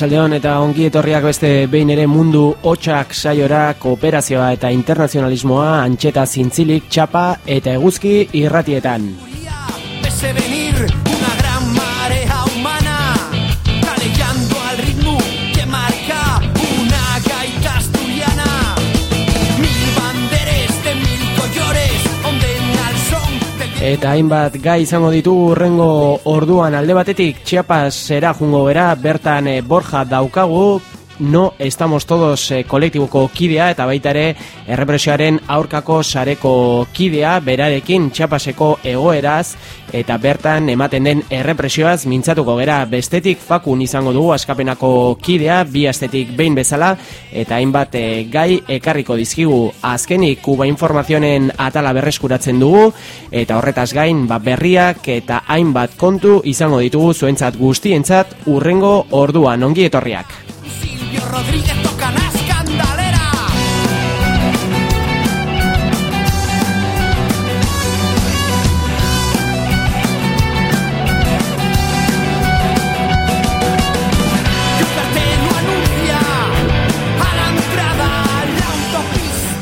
Arratsaldeon eta ongi etorriak beste behin ere mundu hotxak saiora kooperazioa eta internazionalismoa antxeta zintzilik txapa eta eguzki irratietan. Eta hainbat gai izango ditu urrengo orduan. Alde batetik Chiapas zera jungo bera bertan eh, Borja daukagu no estamos todos e, kolektiboko kidea eta baita ere errepresioaren aurkako sareko kidea berarekin txapaseko egoeraz eta bertan ematen den errepresioaz mintzatuko gera bestetik fakun izango dugu askapenako kidea bi astetik behin bezala eta hainbat e, gai ekarriko dizkigu azkenik kuba informazionen atala berreskuratzen dugu eta horretaz gain ba, berriak eta hainbat kontu izango ditugu zuentzat guztientzat urrengo orduan ongi etorriak. Rodríguez toca la escandalera.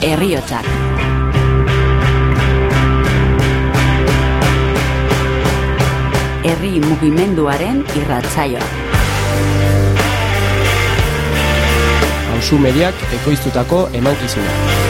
Herriotzak. Herri mugimenduaren irratzaioa. Ausu mediak ekoiztutako emankizuna.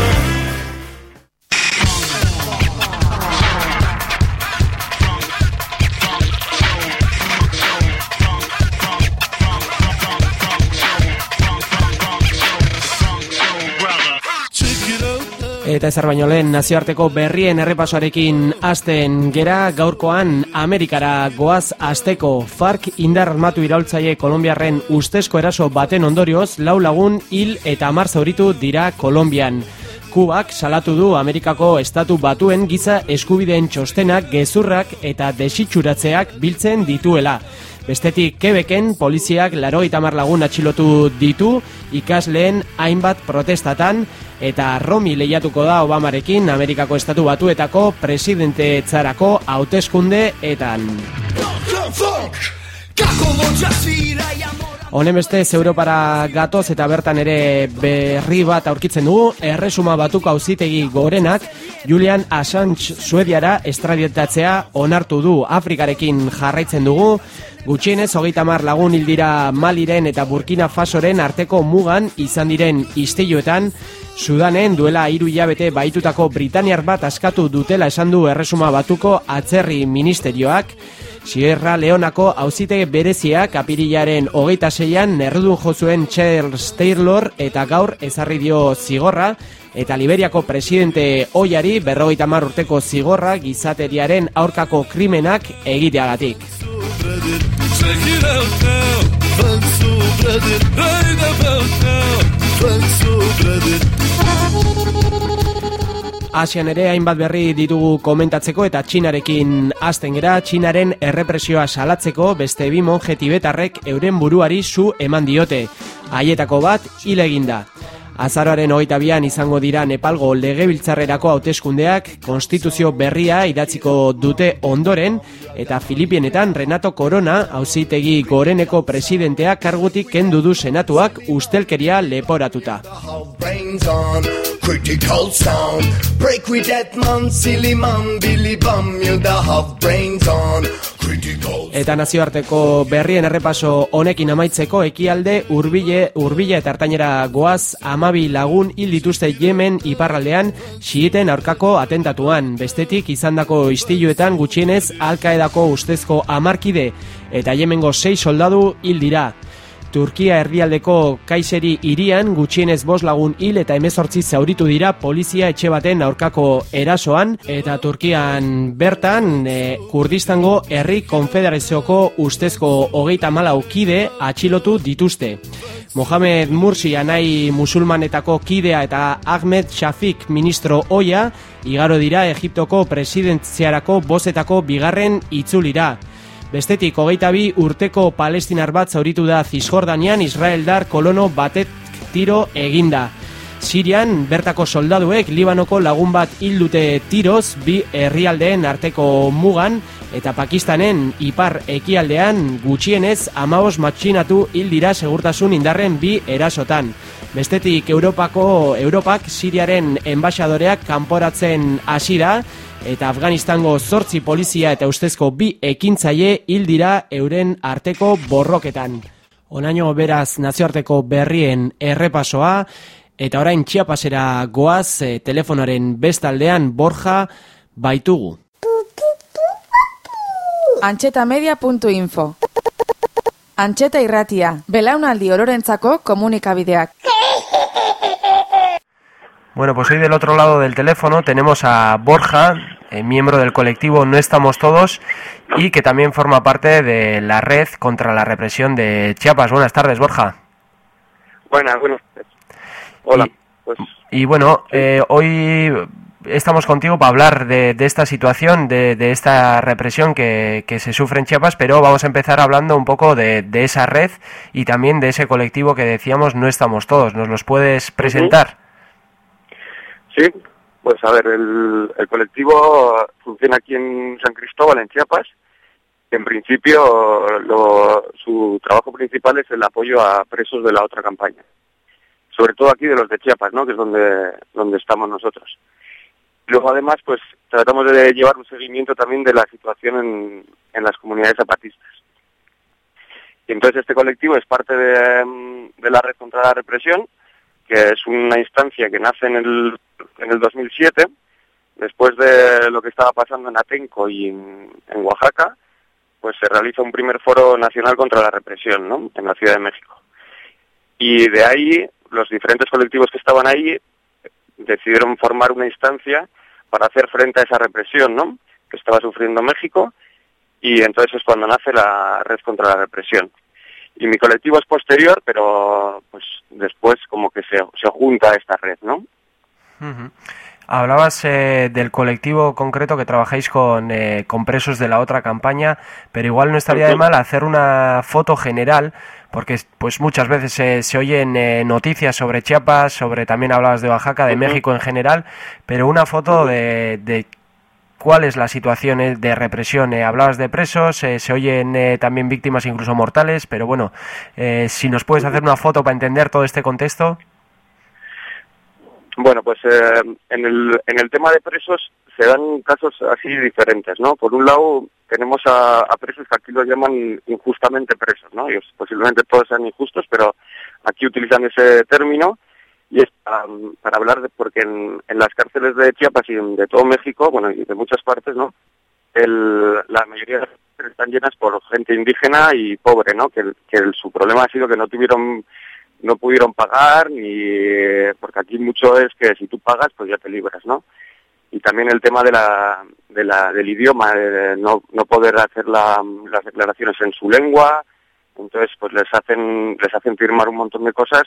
Eta ezar baino lehen nazioarteko berrien errepasoarekin hasten gera gaurkoan Amerikara goaz asteko FARC indar armatu iraultzaile Kolombiarren ustezko eraso baten ondorioz lau lagun hil eta amar zauritu dira Kolombian. Kubak salatu du Amerikako estatu batuen giza eskubideen txostenak gezurrak eta desitxuratzeak biltzen dituela. Bestetik Quebecen poliziak laro itamar lagun atxilotu ditu ikasleen hainbat protestatan eta Romi lehiatuko da Obamarekin Amerikako Estatu Batuetako presidente etzarako hauteskunde etan. Honen beste Europara gatoz eta bertan ere berri bat aurkitzen dugu, erresuma batuko auzitegi gorenak Julian Assange Suediara estradietatzea onartu du. Afrikarekin jarraitzen dugu, gutxienez hogeita mar lagun hildira Maliren eta Burkina Fasoren arteko mugan izan diren istiluetan, Sudanen duela hiru hilabete baitutako Britaniar bat askatu dutela esan du erresuma batuko atzerri ministerioak, Sierra Leonako hauzitege bereziak apirilaren hogeita zeian nerrudun jozuen Charles Taylor eta gaur ezarri dio zigorra eta Liberiako presidente oiari berrogeita urteko zigorra gizateriaren aurkako krimenak egiteagatik. Asian ere hainbat berri ditugu komentatzeko eta txinarekin hasten gera, txinaren errepresioa salatzeko beste bi monje tibetarrek euren buruari zu eman diote. Haietako bat hile eginda. Azaroaren hogeita bian izango dira Nepalgo legebiltzarrerako hauteskundeak konstituzio berria idatziko dute ondoren eta Filipienetan Renato Corona hauzitegi goreneko presidentea kargutik kendu du senatuak ustelkeria leporatuta. Critical sound. Break with that man, silly man, Billy Bum, you da have brains on. Eta nazioarteko berrien errepaso honekin amaitzeko ekialde urbile, urbile eta hartainera goaz amabi lagun hil dituzte Yemen iparraldean xiiten aurkako atentatuan. Bestetik izandako istiluetan gutxienez alkaedako ustezko amarkide eta Yemengo sei soldadu hil dira. Turkia herrialdeko kaiseri irian gutxienez bos lagun hil eta emezortzi zauritu dira polizia etxe baten aurkako erasoan eta Turkian bertan e, Kurdistango herri konfederazioko ustezko hogeita mala ukide atxilotu dituzte. Mohamed Mursi anai musulmanetako kidea eta Ahmed Shafik ministro oia igaro dira Egiptoko presidentziarako bozetako bigarren itzulira. Bestetik, hogeita bi urteko palestinar bat zauritu da Zizjordanian Israeldar kolono batet tiro eginda. Sirian, bertako soldaduek Libanoko lagun bat hildute tiroz bi herrialdeen arteko mugan eta Pakistanen ipar ekialdean gutxienez amabos matxinatu hildira segurtasun indarren bi erasotan. Bestetik, Europako, Europak Siriaren enbaixadoreak kanporatzen hasi da, eta Afganistango zortzi polizia eta ustezko bi ekintzaile hil dira euren arteko borroketan. Onaino beraz nazioarteko berrien errepasoa eta orain txiapasera goaz e, telefonaren bestaldean borja baitugu. Antxetamedia.info Antxeta irratia, belaunaldi ororentzako komunikabideak. Bueno, pues hoy del otro lado del teléfono tenemos a Borja, eh, miembro del colectivo No Estamos Todos y que también forma parte de la red contra la represión de Chiapas. Buenas tardes, Borja. Buenas, buenas Hola. Y, pues... y bueno, eh, hoy estamos contigo para hablar de, esta situación, de, esta represión que, se sufre en Chiapas, pero vamos a empezar hablando un poco de, esa red y también de ese colectivo que decíamos No Estamos Todos. ¿Nos los puedes presentar? Sí, pues a ver, el, colectivo funciona aquí en San Cristóbal, en Chiapas. En principio, su trabajo principal es el apoyo a presos de la otra campaña. Sobre todo aquí de los de Chiapas, ¿no? Que es donde, donde estamos nosotros. Luego, además, pues tratamos de llevar un seguimiento también de la situación en, en las comunidades zapatistas. Y entonces este colectivo es parte de, de la red contra la represión que es una instancia que nace en el, en el 2007, después de lo que estaba pasando en Atenco y en, Oaxaca, pues se realiza un primer foro nacional contra la represión, ¿no? En la Ciudad de México. Y de ahí, los diferentes colectivos que estaban ahí decidieron formar una instancia para hacer frente a esa represión, ¿no? Que estaba sufriendo México, y entonces es cuando nace la Red contra la Represión y mi colectivo es posterior, pero pues después como que se, se junta a esta red, ¿no? Hablabas eh, del colectivo concreto que trabajáis con, eh, con presos de la otra campaña, pero igual no estaría de mal hacer una foto general, porque pues muchas veces se, se oyen eh, noticias sobre Chiapas, sobre también hablabas de Oaxaca, de México en general, pero una foto de, de cuál es la situación eh, de represión. Eh, hablabas de presos, eh, se oyen también víctimas incluso mortales, pero bueno, si nos puedes hacer una foto para entender todo este contexto. Bueno, pues en, el, en el tema de presos se dan casos así diferentes, ¿no? Por un lado tenemos a, presos que aquí los llaman injustamente presos, ¿no? Y posiblemente todos sean injustos, pero aquí utilizan ese término y es para, hablar de, porque en, las cárceles de Chiapas y de todo México, bueno, y de muchas partes, ¿no? La mayoría de las cárceles están llenas por gente indígena y pobre, ¿no? Que, que su problema ha sido que no tuvieron, no pudieron pagar, ni, porque aquí mucho es que si tú pagas, pues ya te libras, ¿no? Y también el tema de la, de la, del idioma, de no, no poder hacer la, las declaraciones en su lengua, entonces pues les hacen, les hacen firmar un montón de cosas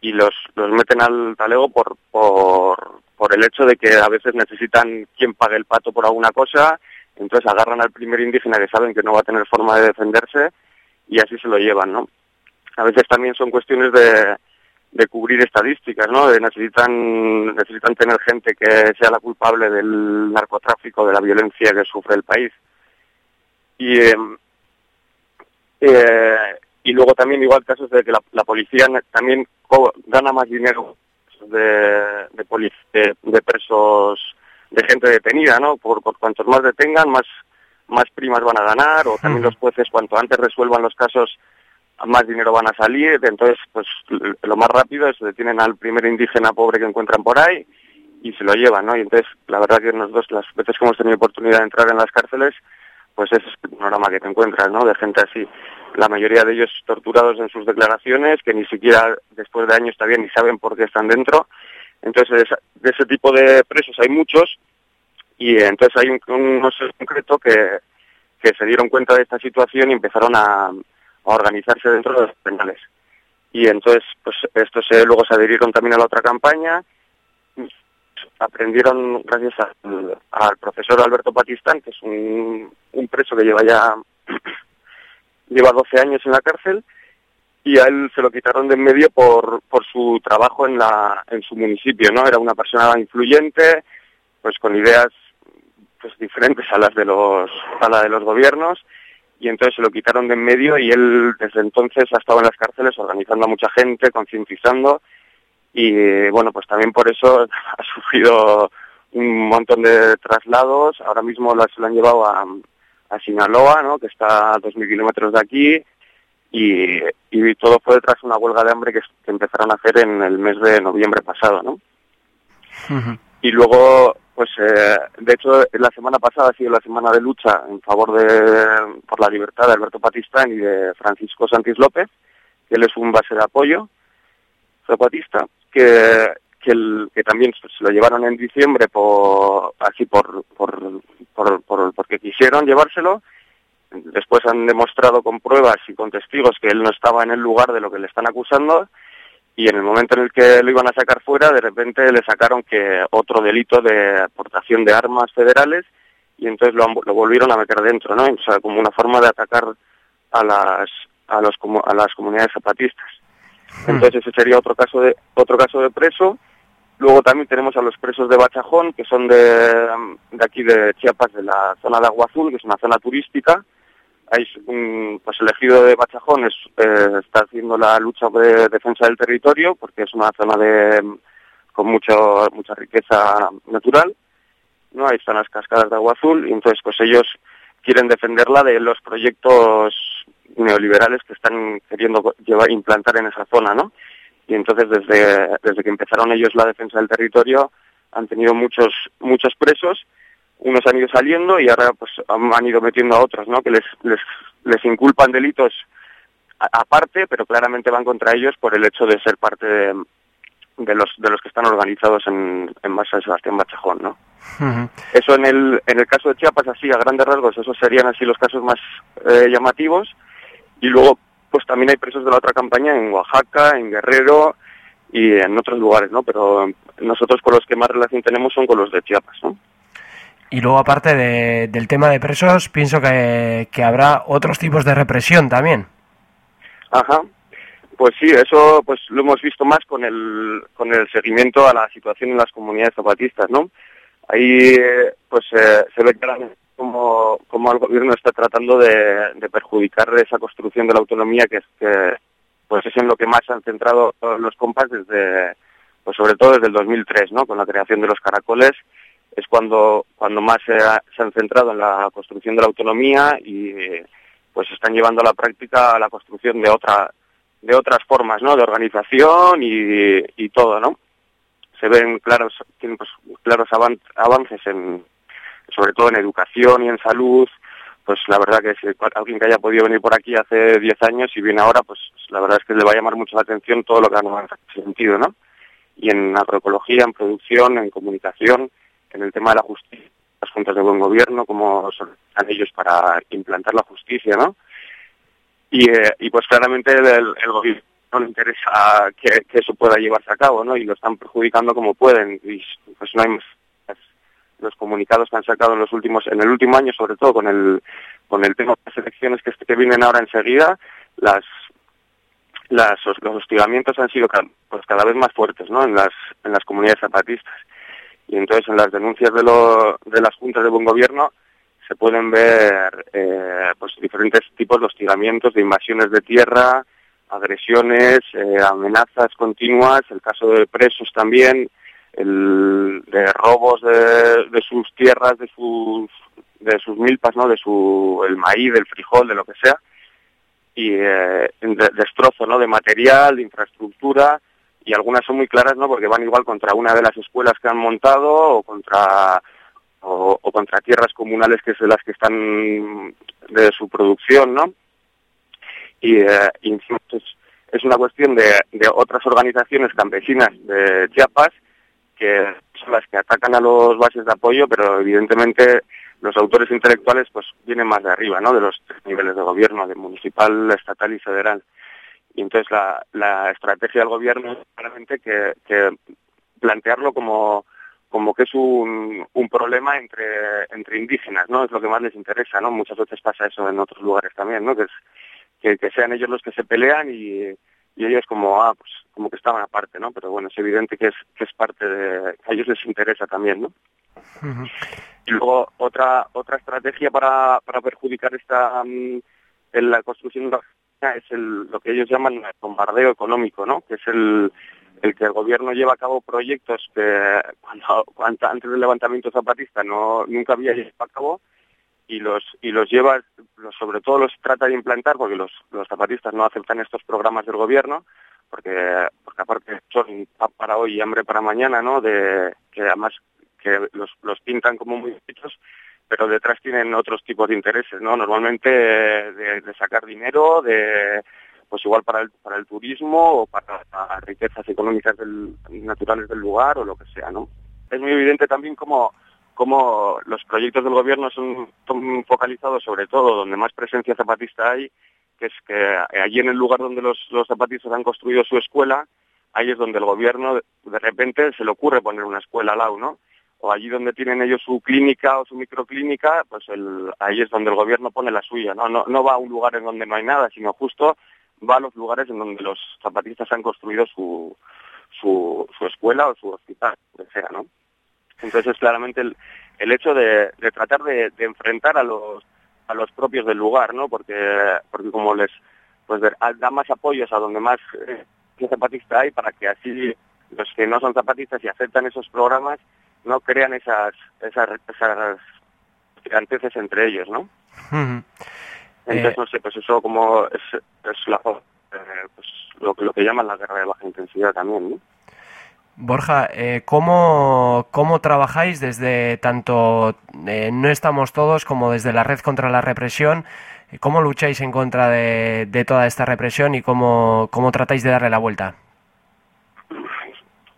y los, los meten al talego por, por, por el hecho de que a veces necesitan quien pague el pato por alguna cosa, entonces agarran al primer indígena que saben que no va a tener forma de defenderse y así se lo llevan, ¿no? A veces también son cuestiones de, de cubrir estadísticas, ¿no? De necesitan, necesitan tener gente que sea la culpable del narcotráfico, de la violencia que sufre el país. Y, eh, eh, y luego también igual casos de que la, policía también gana más dinero de, de, de, presos, de gente detenida, ¿no? Por, por cuantos más detengan, más, más primas van a ganar, o también los jueces, cuanto antes resuelvan los casos, más dinero van a salir, entonces, pues lo más rápido es detienen al primer indígena pobre que encuentran por ahí y se lo llevan, ¿no? Y entonces, la verdad que nosotros, las veces que hemos tenido oportunidad de entrar en las cárceles, pues es el panorama que te encuentras, ¿no? De gente así, la mayoría de ellos torturados en sus declaraciones, que ni siquiera después de años todavía ni saben por qué están dentro. Entonces, de ese tipo de presos hay muchos y entonces hay un, unos concreto que, que se dieron cuenta de esta situación y empezaron a, organizarse dentro de los penales. Y entonces, pues estos se, luego se adhirieron también a la otra campaña aprendieron gracias al, profesor Alberto Patistán, que es un, preso que lleva ya lleva 12 años en la cárcel y a él se lo quitaron de en medio por, por su trabajo en la en su municipio, ¿no? Era una persona influyente, pues con ideas pues diferentes a las de los a la de los gobiernos y entonces se lo quitaron de en medio y él desde entonces ha estado en las cárceles organizando a mucha gente, concientizando y bueno, pues también por eso ha sufrido un montón de traslados. Ahora mismo se lo han llevado a, a Sinaloa, ¿no? que está a 2.000 kilómetros de aquí, y, todo fue tras una huelga de hambre que, empezaron a hacer en el mes de noviembre pasado. ¿no? Y luego, pues eh, de hecho, la semana pasada ha sido la semana de lucha en favor de por la libertad de Alberto Patistán y de Francisco Santis López, que él es un base de apoyo zapatista que, que, el, que también se lo llevaron en diciembre por así por, por, por, por, porque quisieron llevárselo. Después han demostrado con pruebas y con testigos que él no estaba en el lugar de lo que le están acusando y en el momento en el que lo iban a sacar fuera, de repente le sacaron que otro delito de aportación de armas federales y entonces lo, lo volvieron a meter dentro, ¿no? O sea, como una forma de atacar a las a los a las comunidades zapatistas. Hmm. Entonces ese sería otro caso de otro caso de preso. Luego también tenemos a los presos de Bachajón, que son de, de aquí de Chiapas, de la zona de Agua Azul, que es una zona turística. Ahí, pues el ejido de Bachajón es, eh, está haciendo la lucha de defensa del territorio, porque es una zona de con mucho, mucha riqueza natural. ¿no? Ahí están las cascadas de Agua Azul, y entonces pues ellos quieren defenderla de los proyectos neoliberales que están queriendo llevar, implantar en esa zona, ¿no? Y entonces desde, desde que empezaron ellos la defensa del territorio han tenido muchos, muchos presos, unos han ido saliendo y ahora pues han, ido metiendo a otros, ¿no? Que les, les, les inculpan delitos aparte, pero claramente van contra ellos por el hecho de ser parte de, de los de los que están organizados en, en San Sebastián Bachajón, ¿no? Eso en el en el caso de Chiapas así a grandes rasgos, esos serían así los casos más eh, llamativos y luego, pues también hay presos de la otra campaña en Oaxaca, en Guerrero y en otros lugares, ¿no? Pero nosotros con los que más relación tenemos son con los de Chiapas, ¿no? Y luego, aparte del tema de presos, pienso que, que habrá otros tipos de represión también. Ajá. Pues sí, eso pues lo hemos visto más con el, con el seguimiento a la situación en las comunidades zapatistas, ¿no? Ahí pues eh, se ve claramente como el gobierno está tratando de, perjudicar esa construcción de la autonomía que es que pues es en lo que más han centrado los compas desde pues sobre todo desde el 2003 no con la creación de los caracoles es cuando cuando más se, han centrado en la construcción de la autonomía y pues están llevando a la práctica la construcción de otra de otras formas no de organización y, y todo no se ven claros tienen pues, claros avances en sobre todo en educación y en salud, pues la verdad que si alguien que haya podido venir por aquí hace 10 años y viene ahora, pues la verdad es que le va a llamar mucho la atención todo lo que han sentido, ¿no? Y en agroecología, en producción, en comunicación, en el tema de la justicia, las juntas de buen gobierno, cómo son ellos para implantar la justicia, ¿no? Y, eh, pues claramente el, gobierno no le interesa que, eso pueda llevarse a cabo, ¿no? Y lo están perjudicando como pueden. Y pues no hay los comunicados que han sacado en los últimos, en el último año, sobre todo con el con el tema de las elecciones que, vienen ahora enseguida, las, los hostigamientos han sido pues cada vez más fuertes ¿no? en, las, en las comunidades zapatistas. Y entonces en las denuncias de, lo, de las juntas de buen gobierno se pueden ver eh, pues diferentes tipos de hostigamientos, de invasiones de tierra, agresiones, eh, amenazas continuas, el caso de presos también, el de robos de, sus tierras, de sus de sus milpas, ¿no? De su el maíz, del frijol, de lo que sea y eh, de, destrozo, ¿no? De material, de infraestructura y algunas son muy claras, ¿no? Porque van igual contra una de las escuelas que han montado o contra o, contra tierras comunales que son las que están de su producción, ¿no? Y, eh, es, una cuestión de, otras organizaciones campesinas de Chiapas que son las que atacan a los bases de apoyo, pero evidentemente los autores intelectuales pues vienen más de arriba, ¿no? De los tres niveles de gobierno, de municipal, estatal y federal. Y entonces la, la estrategia del gobierno es claramente que, que plantearlo como como que es un, un problema entre, entre indígenas, ¿no? Es lo que más les interesa, ¿no? Muchas veces pasa eso en otros lugares también, ¿no? Que, es, que, que sean ellos los que se pelean y, y ellos como, ah, pues como que estaban aparte, ¿no? Pero bueno, es evidente que es, que es parte de... a ellos les interesa también, ¿no? Y luego otra otra estrategia para, para perjudicar esta mm, en la construcción de es el, lo que ellos llaman el bombardeo económico, ¿no? Que es el, el que el gobierno lleva a cabo proyectos que cuando, antes del levantamiento zapatista no nunca había llevado a cabo y los y los lleva sobre todo los trata de implantar porque los, los zapatistas no aceptan estos programas del gobierno porque porque aparte son para hoy y hambre para mañana no de que además que los, los pintan como muy bonitos, pero detrás tienen otros tipos de intereses, ¿no? Normalmente de, de sacar dinero, de pues igual para el, para el turismo o para riquezas económicas naturales del lugar o lo que sea, ¿no? Es muy evidente también cómo, cómo los proyectos del gobierno son, son focalizados sobre todo donde más presencia zapatista hay, que es que allí en el lugar donde los, los zapatistas han construido su escuela, ahí es donde el gobierno de repente se le ocurre poner una escuela al lado, ¿no? O allí donde tienen ellos su clínica o su microclínica, pues el, ahí es donde el gobierno pone la suya, ¿no? ¿no? No va a un lugar en donde no hay nada, sino justo va a los lugares en donde los zapatistas han construido su, su, escuela o su hospital, lo que sea, ¿no? Entonces es claramente el, el hecho de, tratar de, de, enfrentar a los a los propios del lugar, ¿no? Porque porque como les pues da más apoyos a donde más eh, zapatista hay para que así los que no son zapatistas y aceptan esos programas no crean esas esas, esas giganteces entre ellos, ¿no? Entonces, eh, no sé, pues eso como es, es la, eh, pues, lo, lo que llaman la guerra de baja intensidad también, ¿no? Borja, eh, ¿cómo, ¿cómo, trabajáis desde tanto eh, No Estamos Todos como desde la Red contra la Represión? ¿Cómo lucháis en contra de, de toda esta represión y cómo, cómo tratáis de darle la vuelta?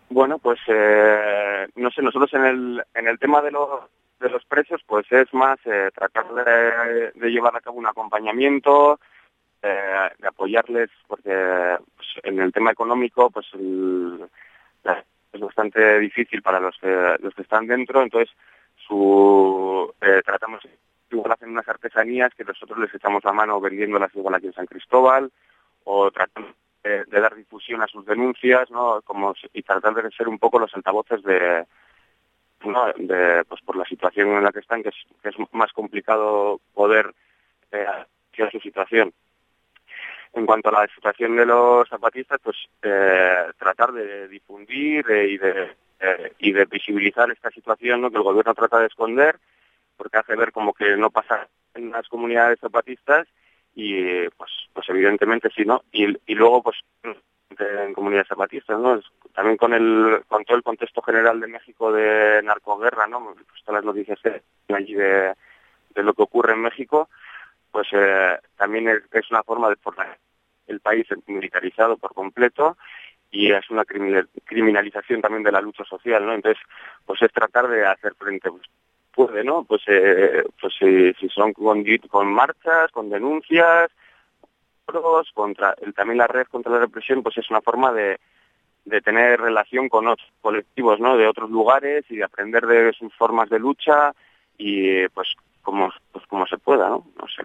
Bueno, pues eh, no sé, nosotros en el, en el tema de los, de los precios, pues es más eh, tratar de, llevar a cabo un acompañamiento, eh, de apoyarles, porque pues, en el tema económico, pues el, es bastante difícil para los que, los que están dentro, entonces su, eh, tratamos igual hacen unas artesanías que nosotros les echamos la mano vendiéndolas igual aquí en San Cristóbal, o tratamos de, dar difusión a sus denuncias, ¿no? Y tratar de ser un poco los altavoces de, ¿no? pues por la situación en la que están, que es, que es más complicado poder eh, hacer su situación. En cuanto a la situación de los zapatistas, pues eh, tratar de difundir eh, y de eh, y de visibilizar esta situación ¿no? que el gobierno trata de esconder, porque hace ver como que no pasa en las comunidades zapatistas y pues pues evidentemente sí no y, y luego pues en comunidades zapatistas no también con el con todo el contexto general de México de narcoguerra no pues todas las noticias que allí de, de lo que ocurre en México pues eh, también es, una forma de por el país militarizado por completo y es una criminalización también de la lucha social no entonces pues es tratar de hacer frente pues, puede, ¿no? Pues, eh, pues eh, si son con, marchas, con denuncias, contra el, también la red contra la represión, pues es una forma de, de tener relación con otros colectivos, ¿no? De otros lugares y de aprender de sus formas de lucha y pues como, pues como se pueda, ¿no? Sé.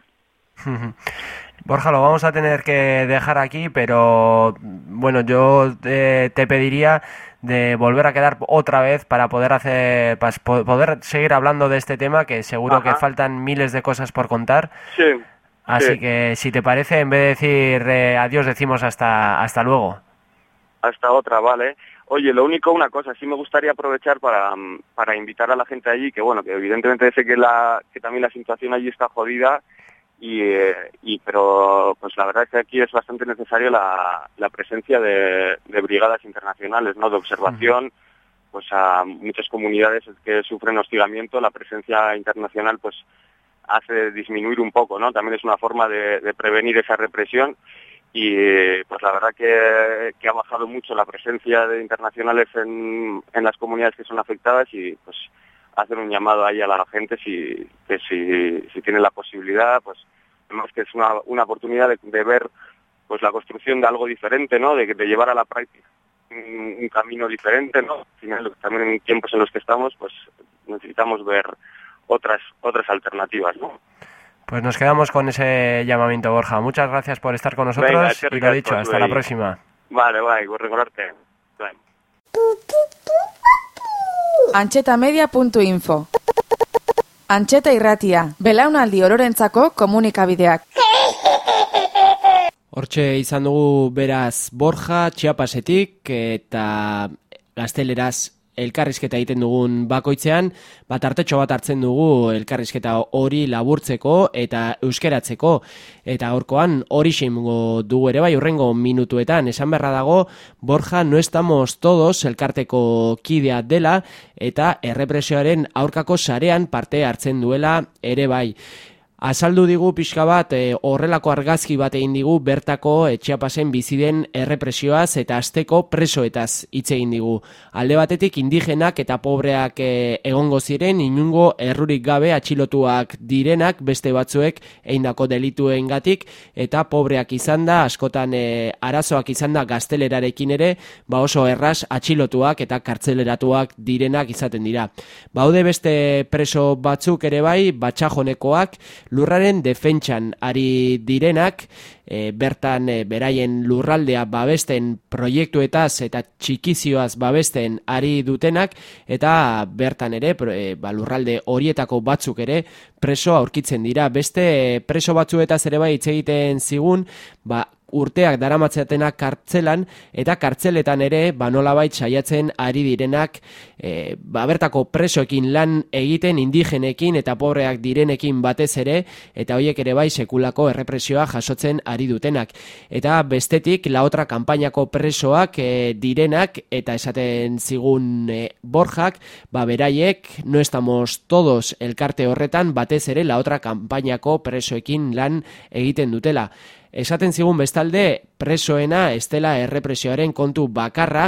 Borja, lo vamos a tener que dejar aquí, pero bueno, yo eh, te pediría de volver a quedar otra vez para poder hacer para poder seguir hablando de este tema que seguro Ajá. que faltan miles de cosas por contar. Sí. Así que, si te parece, en vez de decir eh, adiós, decimos hasta, hasta luego. Hasta otra, vale. Oye, lo único, una cosa, sí me gustaría aprovechar para, mm, para invitar a la gente allí, que bueno, que evidentemente sé que, la, que también la situación allí está jodida, y, eh, y pero pues la verdad es que aquí es bastante necesario la, la presencia de, de brigadas internacionales, ¿no? De observación, pues a muchas comunidades que sufren hostigamiento, la presencia internacional, pues hace disminuir un poco, ¿no? También es una forma de, prevenir esa represión y pues la verdad que, ha bajado mucho la presencia de internacionales en, las comunidades que son afectadas y pues hacer un llamado ahí a la gente si que si, si tiene la posibilidad pues vemos que es una, una oportunidad de, ver pues la construcción de algo diferente no de, de llevar a la práctica un, un, camino diferente no al final también en tiempos en los que estamos pues necesitamos ver otras, otras alternativas, ¿no? Pues nos quedamos con ese llamamiento, Borja. Muchas gracias por estar con nosotros y lo dicho, hasta la próxima. Vale, vale, por recordarte. Vale. Antxetamedia.info Antxeta irratia, belaunaldi ororentzako komunikabideak. Hortxe izan dugu beraz Borja, Txiapasetik eta gazteleraz elkarrizketa egiten dugun bakoitzean, bat artetxo bat hartzen dugu elkarrizketa hori laburtzeko eta euskeratzeko. Eta gaurkoan hori seimungo dugu ere bai urrengo minutuetan. Esan berra dago, Borja, no estamos todos elkarteko kidea dela eta errepresioaren aurkako sarean parte hartzen duela ere bai. Azaldu digu pixka bat e, horrelako argazki bat egin digu bertako etxeapasen biziden errepresioaz eta azteko presoetaz hitz egin digu. Alde batetik indigenak eta pobreak e, egongo ziren inungo errurik gabe atxilotuak direnak beste batzuek eindako delituen gatik eta pobreak izan da askotan e, arazoak izan da gaztelerarekin ere ba oso erraz atxilotuak eta kartzeleratuak direnak izaten dira. Baude beste preso batzuk ere bai batxajonekoak lurraren defentsan ari direnak, e, bertan e, beraien lurraldea babesten proiektuetaz eta txikizioaz babesten ari dutenak, eta bertan ere, e, ba, lurralde horietako batzuk ere, preso aurkitzen dira. Beste preso batzuetaz ere bai hitz egiten zigun, ba, urteak daramatzeatena kartzelan eta kartzeletan ere ba nolabait saiatzen ari direnak e, ba bertako presoekin lan egiten indigenekin eta pobreak direnekin batez ere eta hoiek ere bai sekulako errepresioa jasotzen ari dutenak. Eta bestetik la otra kanpainako presoak e, direnak eta esaten zigun e, Borjak ba beraiek no estamos todos elkarte horretan batez ere la otra kanpainako presoekin lan egiten dutela Esaten zigun bestalde presoena estela errepresioaren kontu bakarra,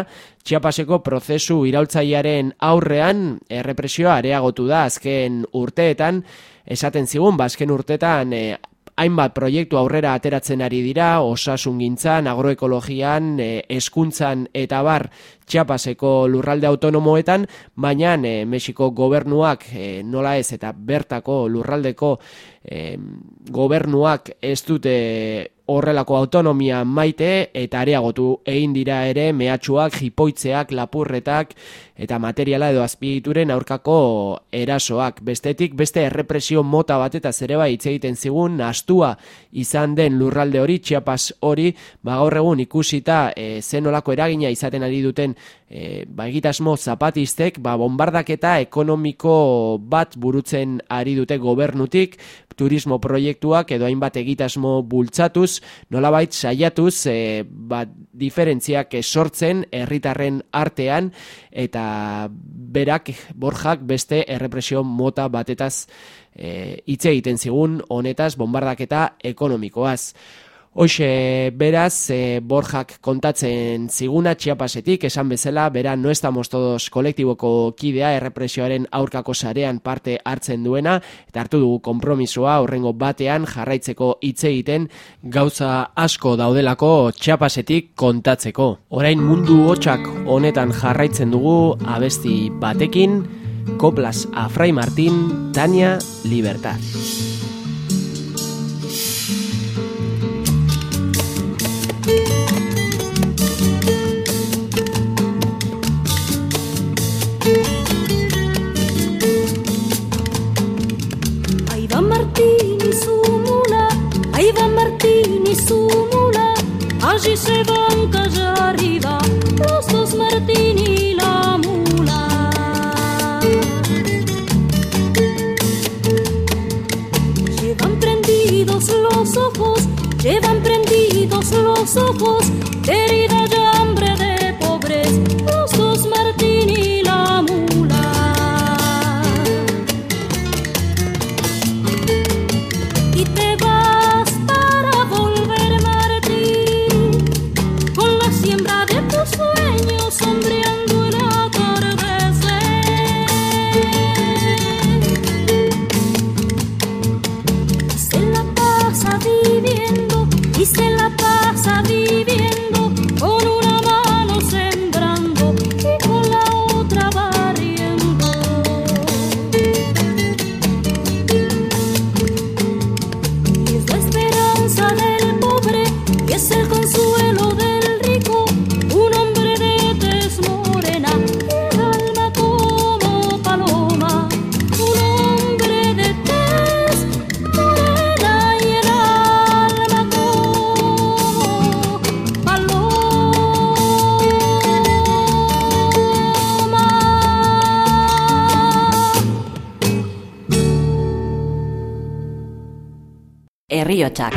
txiapaseko prozesu iraultzaiaren aurrean errepresioa areagotu da azken urteetan, esaten zigun, bazken ba, urteetan e, hainbat proiektu aurrera ateratzen ari dira, osasun gintzan, agroekologian, e, eskuntzan eta bar txapaseko lurralde autonomoetan, baina e, Mexiko gobernuak e, nola ez eta bertako lurraldeko e, gobernuak ez dute horrelako autonomia maite eta areagotu egin dira ere mehatxuak, jipoitzeak, lapurretak eta materiala edo azpigituren aurkako erasoak. Bestetik, beste errepresio mota bat eta zere bai egiten zigun, astua izan den lurralde hori, txiapas hori, ba gaur egun ikusita e, zenolako eragina izaten ari duten e, ba egitasmo zapatistek, ba bombardaketa ekonomiko bat burutzen ari dute gobernutik, turismo proiektuak edo hainbat egitasmo bultzatuz, nolabait saiatuz e, ba, diferentziak sortzen herritarren artean eta berak borjak beste errepresio mota batetaz e, hitz egiten zigun honetaz bombardaketa ekonomikoaz. Hoxe, beraz, e, Borjak kontatzen ziguna txiapasetik, esan bezala, bera no estamos todos kolektiboko kidea errepresioaren aurkako sarean parte hartzen duena, eta hartu dugu kompromisoa horrengo batean jarraitzeko hitz egiten gauza asko daudelako txiapasetik kontatzeko. Orain mundu hotxak honetan jarraitzen dugu abesti batekin, Koplas Afrai Martin, Tania Libertad. Aiva Martini, su mula. Aiva Martini, su mula. Agis se banca ya arriba. Los dos Martini. seus ojos, querida. Herriotsak.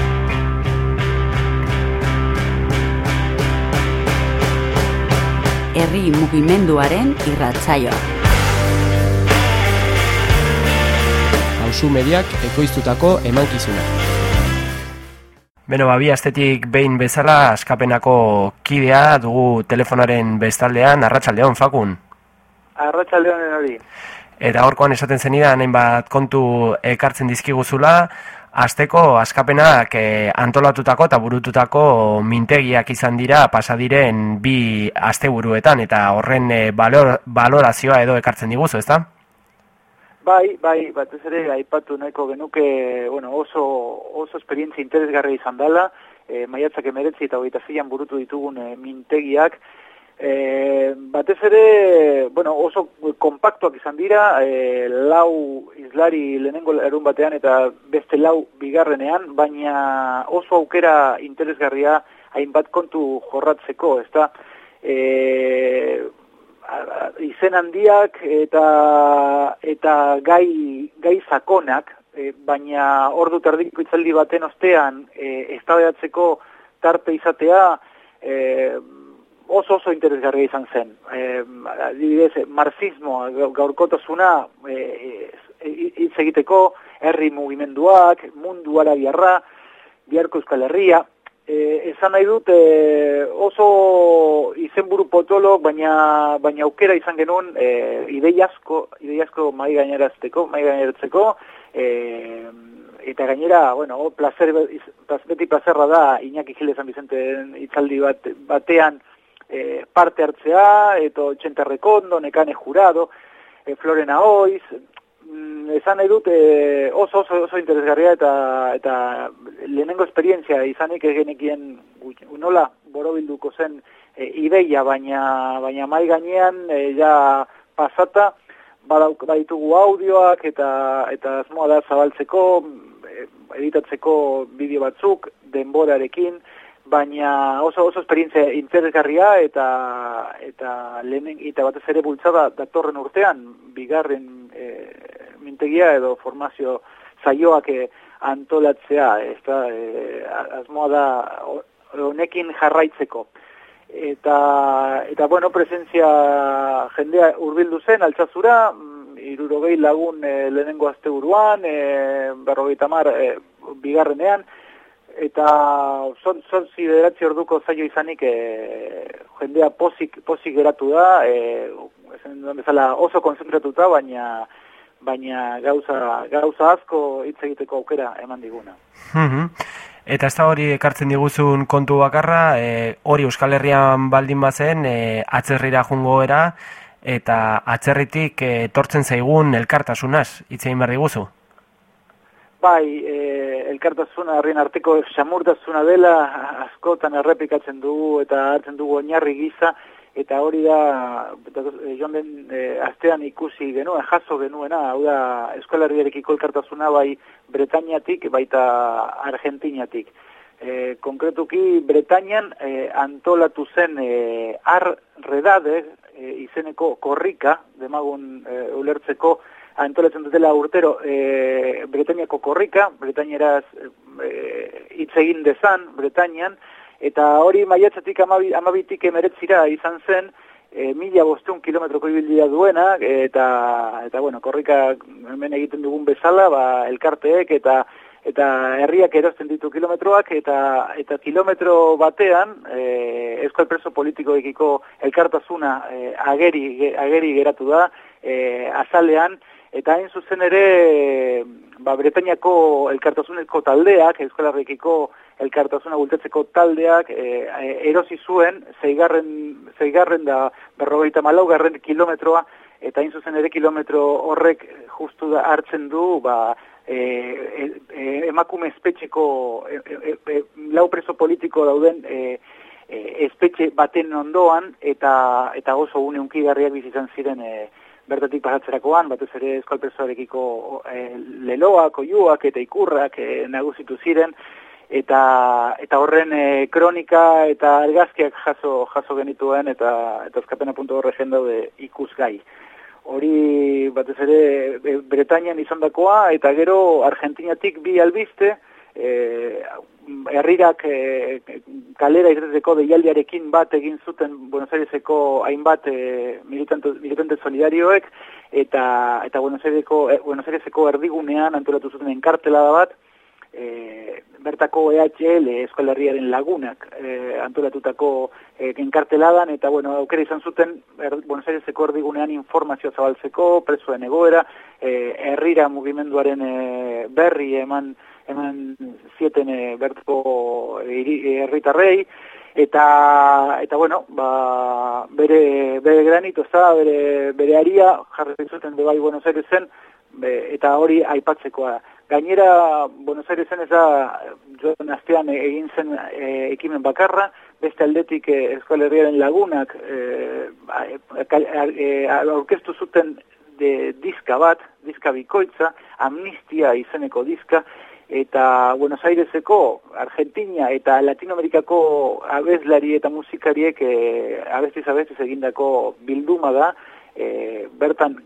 Herri mugimenduaren irratsaioa. Hauzu mediak ekoiztutako emankizuna. Beno, babi astetik behin bezala askapenako kidea dugu telefonaren bestaldean, arratsaldeon fakun. Arratsaldeon hori. Eta horkoan esaten zenidan, hainbat kontu ekartzen dizkiguzula, Azteko askapenak e, antolatutako eta burututako mintegiak izan dira pasadiren bi asteburuetan eta horren e, balor, balorazioa edo ekartzen diguzu, ezta? Bai, bai, batez ere aipatu nahiko genuke, bueno, oso oso esperientzia interesgarria izan dela, e, maiatzak emeretzi eta hogeita zilan burutu ditugun e, mintegiak, E, batez ere, bueno, oso kompaktuak izan dira, e, lau izlari lehenengo erun batean eta beste lau bigarrenean, baina oso aukera interesgarria hainbat kontu jorratzeko, ez da? E, izen handiak eta, eta gai, gai zakonak, e, baina ordu tardiko itzaldi baten ostean, e, ez tarte izatea, e, oso oso interesgarria izan zen. E, adibidez, marxismo, gaurkotasuna, e, hitz egiteko, herri mugimenduak, mundu arabiarra, biharko euskal herria, e, esan nahi dut e, oso izenburu potolo, baina, baina aukera izan genuen e, idei asko, idei asko mai gainerazteko, mai gaineratzeko, e, eta gainera, bueno, placer, beti plazerra da, Iñaki Gilles San Vicente itzaldi bat, batean, e, parte hartzea, eto txente rekondo, nekane jurado, e, Florena Oiz, mm, esan nahi dut e, oso, oso, oso interesgarria eta, eta lehenengo esperientzia izanik egenekien nola borobilduko zen e, ideia, baina, baina mai gainean e, ja pasata, badauk, baditugu audioak eta eta asmoa da zabaltzeko, editatzeko bideo batzuk, denborarekin, baina oso oso esperientzia interesgarria eta eta lehenen eta batez ere bultzada datorren urtean bigarren e, mintegia edo formazio zaioak e, antolatzea eta e, asmoa da honekin jarraitzeko. Eta eta bueno presentzia jendea hurbildu zen altzazura mm, irurogei lagun e, lehenengo asteburuan e, berrogeita mar e, bigarrenean eta son son sideratzi orduko zaio izanik e, jendea posik posik geratu da eh bezala oso konzentratuta baina baina gauza gauza asko hitz egiteko aukera eman diguna. Mhm. Eta ez da hori ekartzen diguzun kontu bakarra, e, hori Euskal Herrian baldin bazen, e, atzerrira jungo era, eta atzerritik etortzen zaigun elkartasunaz, hitzein behar diguzu? Bai, e, elkartasuna herrien arteko xamurtasuna dela askotan errepikatzen dugu eta hartzen dugu oinarri giza eta hori da e, joan den e, astean ikusi genuen, jaso genuena, hau da Euskal Herriarekiko elkartasuna bai Bretañatik baita Argentinatik. E, konkretuki Bretañan e, antolatu zen e, ar e, izeneko korrika, demagun e, ulertzeko antolatzen dutela urtero e, Bretainiako korrika, Bretainieraz e, hitz egin dezan, Bretainian, eta hori maiatzatik amabi, amabitik emeretzira izan zen, e, mila bosteun kilometroko ibildia duena, eta, eta bueno, korrika hemen egiten dugun bezala, ba, elkarteek, eta eta herriak erosten ditu kilometroak, eta eta kilometro batean, e, euskal preso politikoekiko elkartasuna e, ageri, ageri geratu da, e, azalean, eta hain zuzen ere, ba, Bretainiako elkartasuneko taldeak, euskal herrikiko elkartasuna bultatzeko taldeak e, erosi zuen zeigarren, zeigarren da berrogeita malaugarren kilometroa eta hain zuzen ere kilometro horrek justu da hartzen du ba, e, e, e, emakume espetxeko e, e, e, lau preso politiko dauden e, e, espetxe baten ondoan eta eta oso une unkigarriak bizizan ziren e, bertatik pasatzerakoan, batez ere eskal presoarekiko e, leloak, oiuak eta ikurrak e, nagusitu ziren, eta eta horren e, kronika eta argazkiak jaso jaso genituen eta eta eskapena puntu horre daude ikusgai. Hori batez ere e, izandakoa eta gero Argentinatik bi albiste eh herrirak e, kalera irteteko deialdiarekin bat egin zuten Buenos Aireseko hainbat e, militante, militante solidarioek eta eta Buenos Aireseko, e, Buenos Aireseko erdigunean antolatu zuten enkartelada bat e, bertako EHL eskolarriaren lagunak e, antolatutako e, enkarteladan, eta bueno, aukera izan zuten er, Buenos Aireseko erdigunean informazio zabaltzeko, presuen egoera, e, herrira mugimenduaren e, berri eman eman zieten e, bertako herritarrei, eta eta bueno, ba, bere, bere granito za, bere, bere aria jarri zuten de bai Buenos Airesen, eta hori aipatzekoa Gainera, Buenos Airesen ez da, joan astean egin zen e, ekimen bakarra, beste aldetik e, Euskal Herriaren lagunak e, aurkeztu zuten de diska bat, diska bikoitza, amnistia izeneko diska, eta Buenos Aireseko, Argentina eta Latinoamerikako abezlari eta musikariek e, abestiz abestiz egindako bilduma da, e, bertan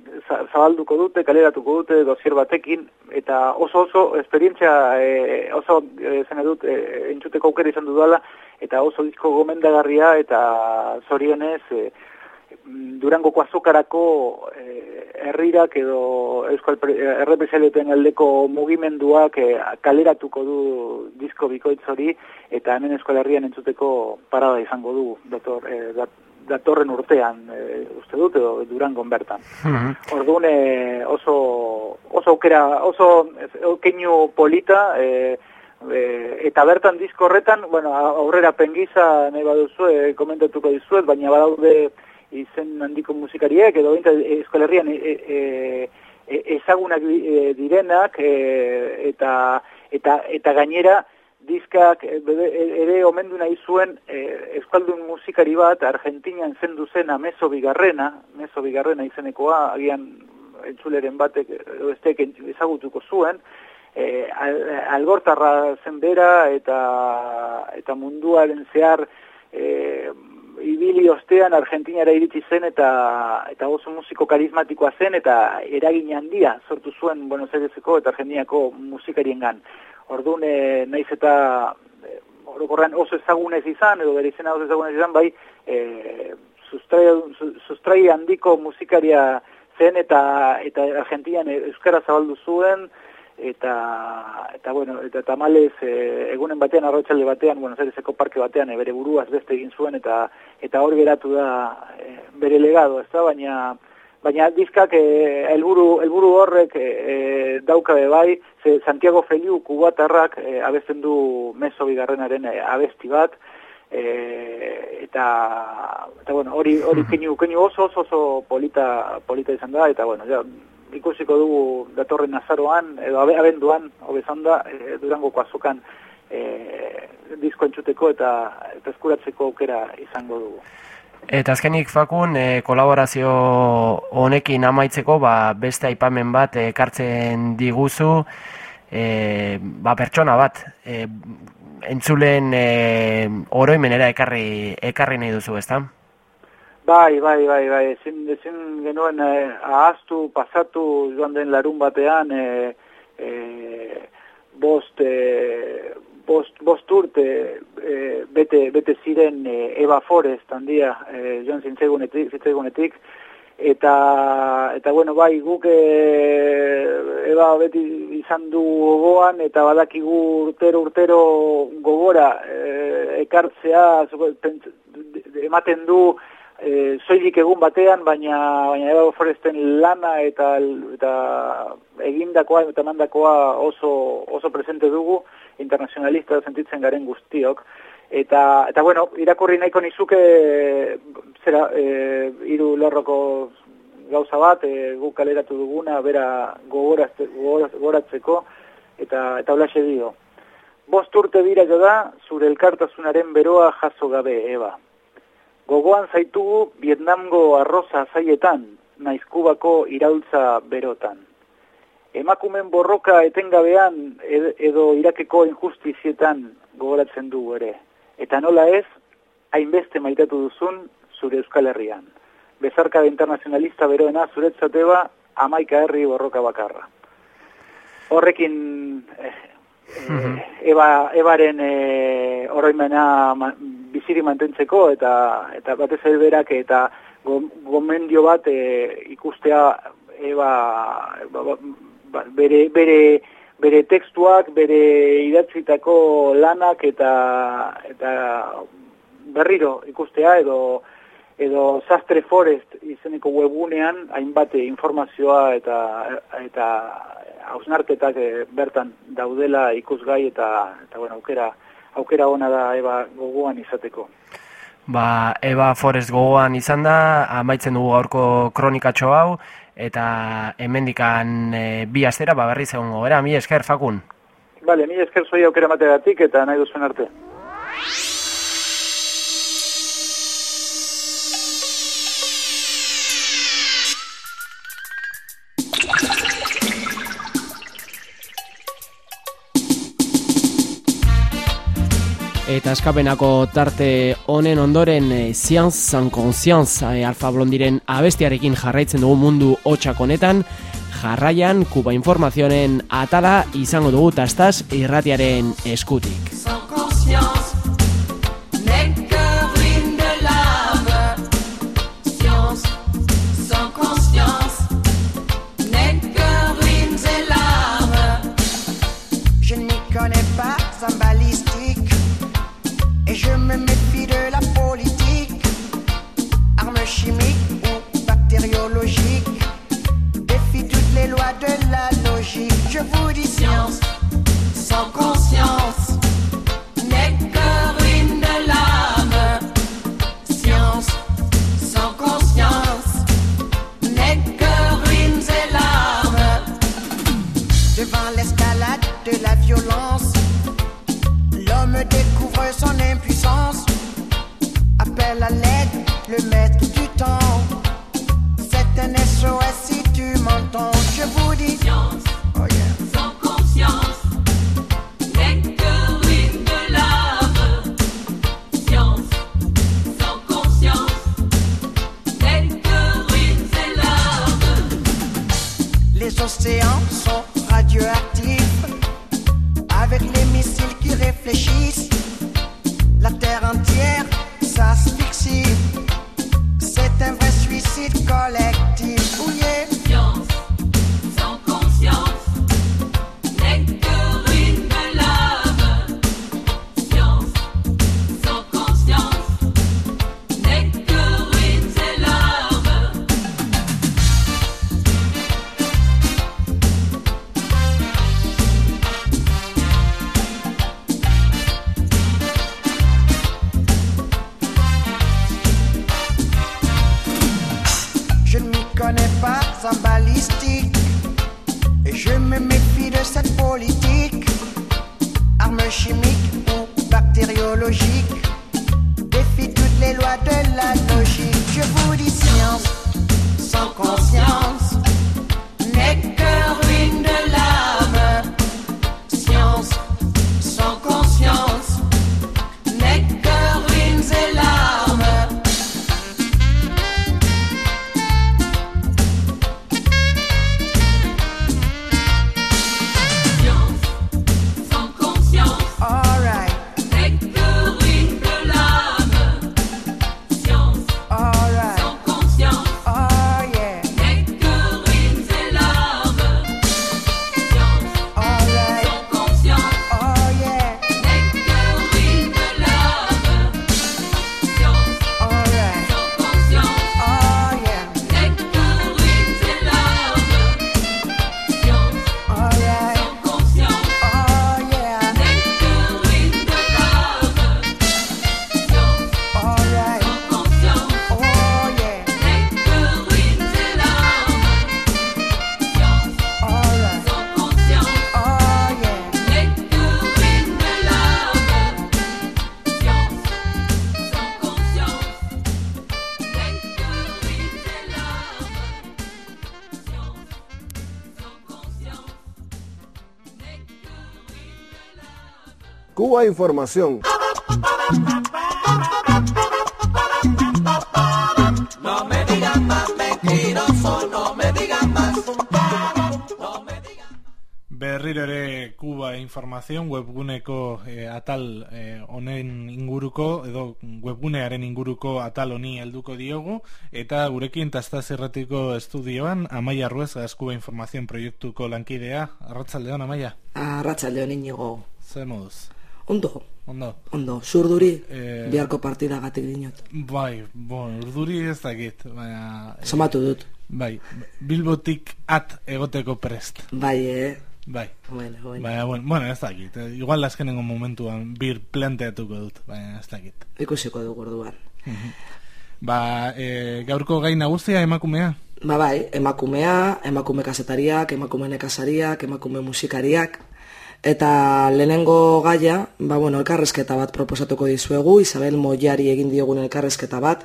zabalduko dute, kaleratuko dute dozier batekin, eta oso oso esperientzia e, oso zen edut e, entzuteko aukera izan dudala, eta oso disko gomendagarria eta zorionez e, Durangoko azokarako e, herrirak edo euskal errepresaliotuen aldeko mugimenduak e, kaleratuko du disko bikoitz hori eta hemen euskal herrian entzuteko parada izango du dator, e, datorren urtean e, uste dut edo durangon bertan. Mm oso oso aukera oso keinu polita e, e, eta bertan disko horretan, bueno, aurrera pengiza nahi baduzu e, komentatuko dizuet, baina badaude izen handiko musikariek edo binta eskolerrian e, e, e, ezagunak direnak eta, eta, eta gainera diskak eh, ere omendu nahi zuen eh, euskaldun musikari bat Argentinian zendu zena Meso Bigarrena, Meso Bigarrena izenekoa, agian entzuleren batek estek ezagutuko zuen, eh, algortarra zen bera eta, eta munduaren zehar eh, ibili ostean Argentinara iritsi zen eta eta oso musiko karismatikoa zen eta eragin handia sortu zuen Buenos Aireseko eta Argentinako musikariengan. Orduan, e, naiz eta e, orokorrean oso ezagunez izan, edo bere izena oso ezagunez izan, bai, e, sustrai, sustrai handiko musikaria zen eta eta Argentian euskara zabaldu zuen, eta eta bueno eta tamales e, egunen batean arrotsalde batean Buenos Aireseko parke batean e, bere buruaz beste egin zuen eta eta hor geratu da e, bere legado ezta? Baina baina diskak eh, helburu helburu horrek e, dauka bai ze Santiago Feliu kubatarrak e, abesten du meso bigarrenaren abesti bat e, eta eta bueno hori hori keinu keinu oso oso oso polita polita izan da eta bueno ja ikusiko dugu datorren azaroan edo abenduan hobezanda e, Durangoko azokan e, disko entzuteko eta, eta eskuratzeko aukera izango dugu. Eta azkenik fakun e, kolaborazio honekin amaitzeko ba, beste aipamen bat ekartzen diguzu e, ba, pertsona bat e, entzulen e, oroimenera ekarri, ekarri nahi duzu, ezta? Bai, bai, bai, bai, ezin, ezin genuen eh, ahaztu, pasatu joan den larun batean eh, eh, bost, eh, bost, bost urte e, bete, bete ziren e, Eva Forest handia e, joan zintzegunetik, zintzegunetik. Eta, eta bueno, bai, guk e, Eva beti izan du gogoan eta badakigu urtero urtero gogora e, ekartzea ematen du e, soilik egun batean, baina baina Eva Foresten lana eta eta egindakoa eta mandakoa oso oso presente dugu internacionalista sentitzen garen guztiok eta eta bueno, irakurri nahiko nizuke zera e, hiru lorroko gauza bat e, guk kaleratu duguna bera gogoratzeko eta eta holaxe dio. Bost urte dira jo da, zure elkartasunaren beroa jaso gabe, Eba. Gogoan zaitugu Vietnamgo arroza zaietan, naizkubako iraultza berotan. Emakumen borroka etengabean edo irakeko injustizietan gogoratzen dugu ere. Eta nola ez, hainbeste maitatu duzun zure Euskal Herrian. Bezarka de internacionalista beroena zuretzateba amaika herri borroka bakarra. Horrekin eh, eh, eba, ebaren eh, oroimena biziri mantentzeko eta eta batez ere berak eta gomendio bat e, ikustea eba ba, ba, ba, bere, bere, bere tekstuak, bere idatzitako lanak eta eta berriro ikustea edo edo Sastre Forest izeneko webunean hainbat informazioa eta eta hausnarketak eh, bertan daudela ikusgai eta eta bueno, aukera aukera ona da eba gogoan izateko. Ba, Eba Forest gogoan izan da, amaitzen dugu gaurko kronikatxo hau, eta hemendikan e, bi astera ba berriz egongo gora, mi esker fakun. Bale, mi esker zoi aukera mategatik eta nahi duzuen arte. Eta eskapenako tarte honen ondoren e, Science sans Conscience e, Alfa Blondiren abestiarekin jarraitzen dugu mundu hotxak honetan jarraian Kuba Informazionen atala izango dugu tastaz irratiaren eskutik. Cuba Información. No me digan más mentiroso, no me digan más. Berriro ere Kuba informazion webguneko eh, atal eh, honen inguruko edo webgunearen inguruko atal honi helduko diogu eta gurekin tastaz erratiko estudioan Amaia Ruez Kuba informazion proiektuko lankidea Arratsaldeon Amaia Arratsaldeon inigo Zer moduz Ondo. Ondo. Ondo. Zurduri Eh, biharko partidagatik dinot. Bai, bon, urduri ez dakit baina eh, Somatu dut. Bai, Bilbotik at egoteko prest. Bai, eh. Bai. Bueno, bueno. Baina, bueno, bueno, ez dakit. Eh, Igual azkenengo momentuan bir planteatuko dut, baina ez dakit. Ikusiko dugu orduan. Ba, e, gaurko gai nagusia emakumea? Ba bai, emakumea, emakume kasetariak, emakume nekazariak, emakume musikariak Eta lehenengo gaia, ba bueno, elkarrezketa bat proposatuko dizuegu, Isabel Moiari egin diogun elkarrezketa bat.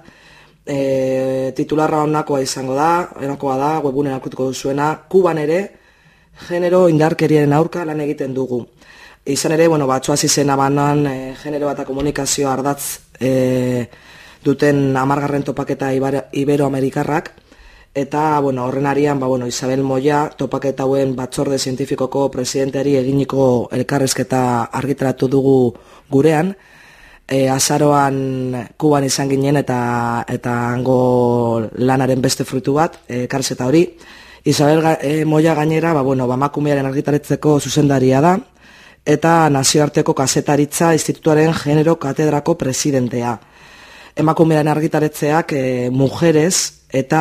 E, titularra onakoa izango da, enakoa da, webunen akutuko duzuena, kuban ere, genero indarkeriaren aurka lan egiten dugu. Izan ere, bueno, batxoa zizen abanan e, genero eta komunikazio ardatz e, duten amargarren topaketa Ibero-Amerikarrak, eta, bueno, horren arian, ba, bueno, Isabel Moya topaketa hauen batzorde zientifikoko presidenteari eginiko elkarrezketa argitaratu dugu gurean, e, azaroan kuban izan ginen eta eta hango lanaren beste fruitu bat, elkarrezketa hori, Isabel e, Moya gainera, ba, bueno, bamakumearen argitaretzeko zuzendaria da, eta nazioarteko kazetaritza institutuaren genero katedrako presidentea. Emakumearen argitaretzeak e, mujeres eta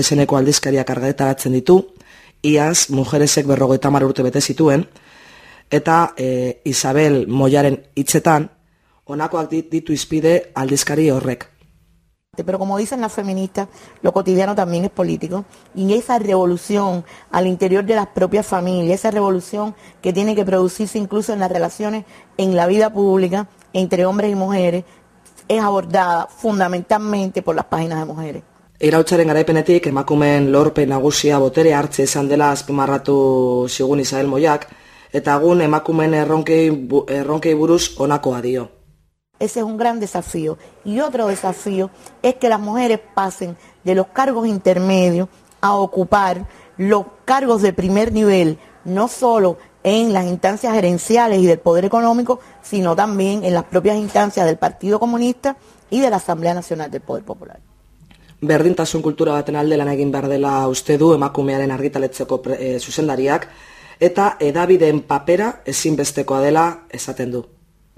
izeneko ditu, iaz mujeresek berrogeita hamar urte bete zituen, eta e, Isabel Moyaren hitzetan, honakoak dit- ditu izpide aldizkari horrek. Pero como dicen las feministas, lo cotidiano también es político. Y esa revolución al interior de las propias familias, esa revolución que tiene que producirse incluso en las relaciones en la vida pública entre hombres y mujeres, es abordada fundamentalmente por las páginas de mujeres. Irautzaren garaipenetik emakumeen lorpen nagusia botere hartze izan dela azpimarratu zigun Isabel Moyak, eta egun emakumeen erronkei, bu- erronkei buruz honakoa dio. Ese es un gran desafío. Y otro desafío es que las mujeres pasen de los cargos intermedios a ocupar los cargos de primer nivel, no solo en las instancias gerenciales y del poder económico, sino también en las propias instancias del Partido Comunista y de la Asamblea Nacional del Poder Popular. Berdintasun kultura baten alde lan egin behar dela uste du emakumearen argitaletzeko pre- eh, zuzendariak, eta edabideen papera ezinbestekoa dela esaten du.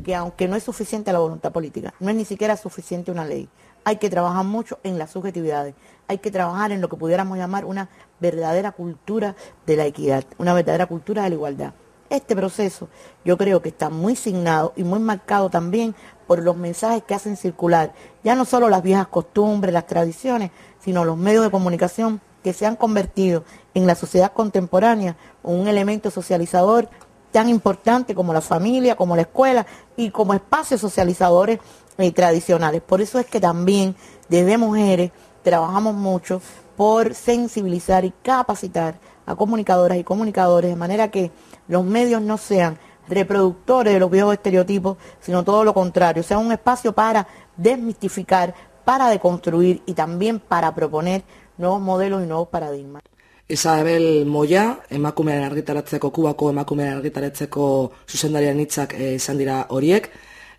que aunque no es suficiente la voluntad política, no es ni siquiera suficiente una ley. Hay que trabajar mucho en las subjetividades, hay que trabajar en lo que pudiéramos llamar una verdadera cultura de la equidad, una verdadera cultura de la igualdad. Este proceso yo creo que está muy signado y muy marcado también por los mensajes que hacen circular, ya no solo las viejas costumbres, las tradiciones, sino los medios de comunicación que se han convertido en la sociedad contemporánea un elemento socializador tan importante como la familia, como la escuela y como espacios socializadores eh, tradicionales. Por eso es que también desde mujeres trabajamos mucho por sensibilizar y capacitar a comunicadoras y comunicadores de manera que los medios no sean reproductores de los viejos estereotipos, sino todo lo contrario, sea un espacio para desmistificar, para deconstruir y también para proponer nuevos modelos y nuevos paradigmas. Isabel Moya, emakumearen argitaratzeko, kubako emakumearen argitaratzeko zuzendariaren hitzak e, izan dira horiek.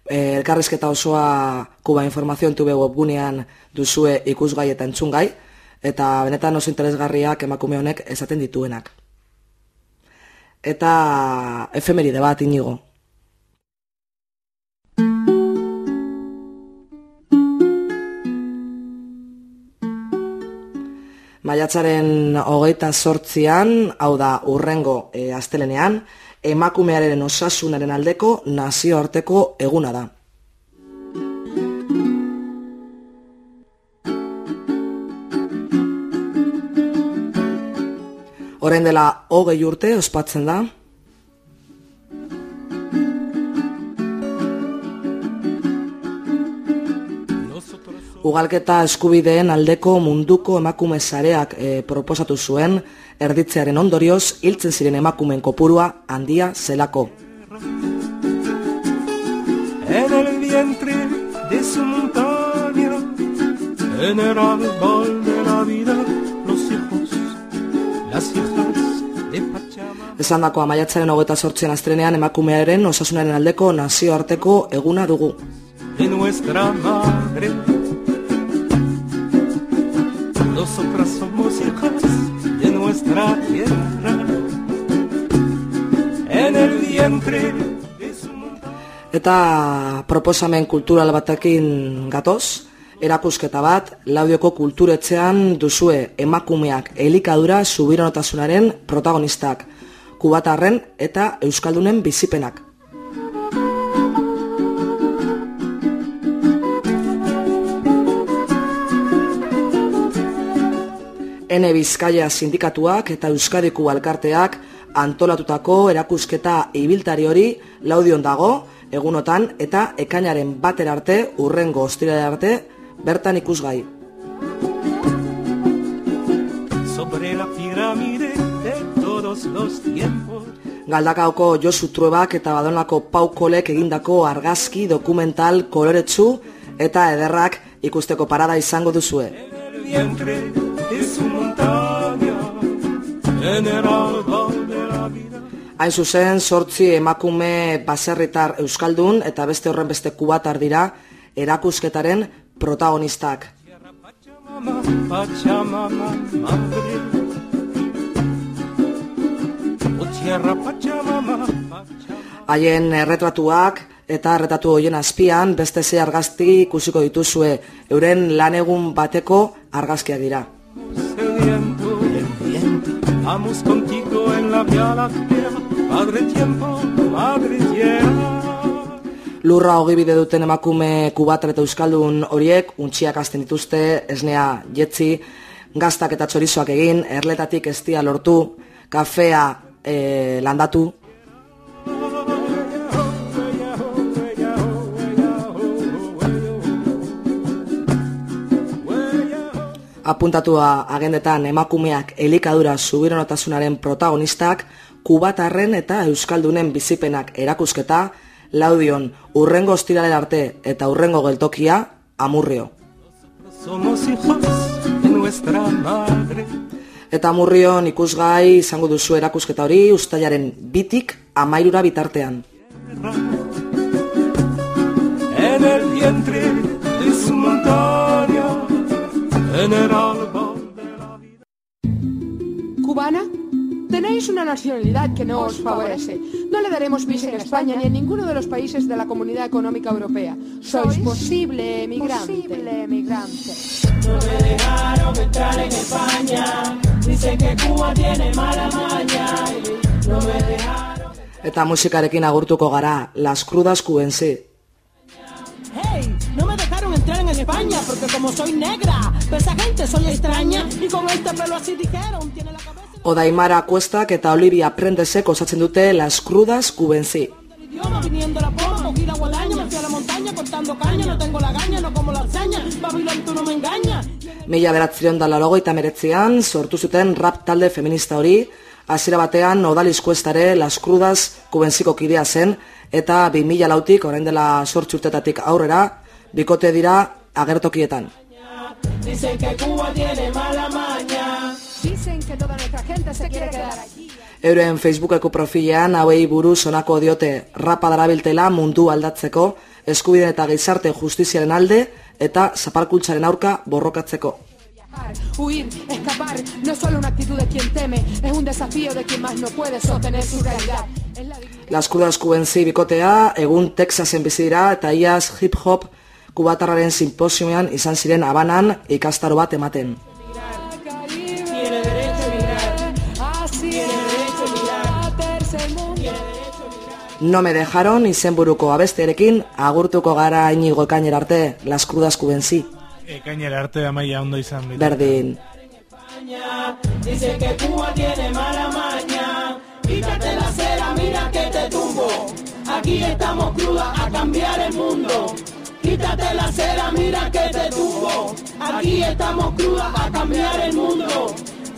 E, elkarrizketa osoa Kuba Informazioen tube webgunean duzue ikusgai eta entzungai, eta benetan oso interesgarriak emakume honek esaten dituenak. Eta efemeride bat inigo. Maiatzaren hogeita sortzian, hau da urrengo e, astelenean, emakumearen osasunaren aldeko nazioarteko eguna da. Orain dela hogei urte ospatzen da, Ugalketa eskubideen aldeko munduko emakume sareak e, proposatu zuen erditzearen ondorioz hiltzen ziren emakumeen kopurua handia zelako. en el vientre de su montaña, en el árbol de la vida, los hijos, las hijas de Pachamama. Esan dakoa maiatzaren hogeta sortzen astrenean emakumearen osasunaren aldeko nazioarteko eguna dugu. de nuestra madre. Nosotras somos hijas de nuestra tierra. En el vientre. Eta proposamen kultural batekin gatoz, erakusketa bat, laudioko kulturetzean duzue emakumeak elikadura subironotasunaren protagonistak, kubatarren eta euskaldunen bizipenak. Ene Bizkaia sindikatuak eta Euskadiku alkarteak antolatutako erakusketa ibiltari hori laudion dago, egunotan eta ekainaren batera arte, urrengo ostirale arte, bertan ikusgai. Sobre la pirámide de todos los tiempos. Galdakaoko Josu Truebak eta Badonako Paukolek egindako argazki dokumental koloretsu eta ederrak ikusteko parada izango duzue. Vientre de su montaña. En el árbol de la vida. Hain zuzen, sortzi emakume baserritar euskaldun eta beste horren beste kubatar dira erakusketaren protagonistak. Pachamama, Pachamama. Oh Pachamama. Haien erretratuak eta erretatu hoien azpian beste ze argazti ikusiko dituzue euren lanegun bateko argazkiak dira. Vamos contigo en la vía láctea, padre tiempo, madre tierra. Lurra hogi bide duten emakume kubatar eta euskaldun horiek untxiak hasten dituzte, esnea jetzi, gaztak eta txorizoak egin, erletatik eztia lortu, kafea eh, landatu, apuntatua agendetan emakumeak elikadura subironotasunaren protagonistak, kubatarren eta euskaldunen bizipenak erakusketa, laudion urrengo ostiralen arte eta urrengo geltokia, amurrio. Eta amurrion ikusgai izango duzu erakusketa hori ustailaren bitik amairura bitartean. En el vientre de su montaña, en el árbol de la vida. cubana? Tenéis una nacionalidad que no os favorece. No le daremos visa en España ni en ninguno de los países de la Comunidad Económica Europea. Sois posible emigrante. Posible emigrante. Eta musikarekin agurtuko gara, Las Crudas Cubensi. Hey, no me dejaron entrar en España porque como soy negra, pero esa gente soy extraña y con este pelo así dijeron, tiene la cabeza Odaimara Kuestak eta Olivia Prendesek osatzen dute Las Crudas Cubensi. del idioma, viniendo la poma, cogí la guadaña, me fui a la montaña cortando caña, no tengo la gaña, no como la hazaña, Babilón tú no me engañas. Mila beratzion da larogeita meretzean, sortu zuten rap talde feminista hori, hasiera batean Odalis Kuestare Las Crudas Cubensiko kidea zen, eta 2000 lautik, orain dela sortzi urtetatik aurrera, bikote dira agertokietan. Dicen que Cuba tiene mala maña. Dicen que toda nuestra gente se quiere quedar aquí. Euren Facebookeko profilean hauei buruz honako diote rapa darabiltela mundu aldatzeko, eskubideen eta gizarte justiziaren alde eta zapalkuntzaren aurka borrokatzeko. Huir, escapar, no es solo una actitud de quien teme, es un desafío de quien más no puede sostener su realidad. Es la dignidad Las Crudas Cubensi bikotea, egun Texasen bizi dira eta iaz hip-hop kubatarraren simposioan izan ziren abanan ikastaro bat ematen. No me dejaron izenburuko abestearekin agurtuko gara inigo ekainera arte Las Crudas Cubensi. Ekainera arte amaia ondo izan bitu. Berdin. Dice que Cuba tiene mala maña. Quítate la cera, mira que te tumbo. Aquí estamos crudas a cambiar el mundo. Quítate la cera, mira que te tumbo. Aquí estamos crudas a cambiar el mundo.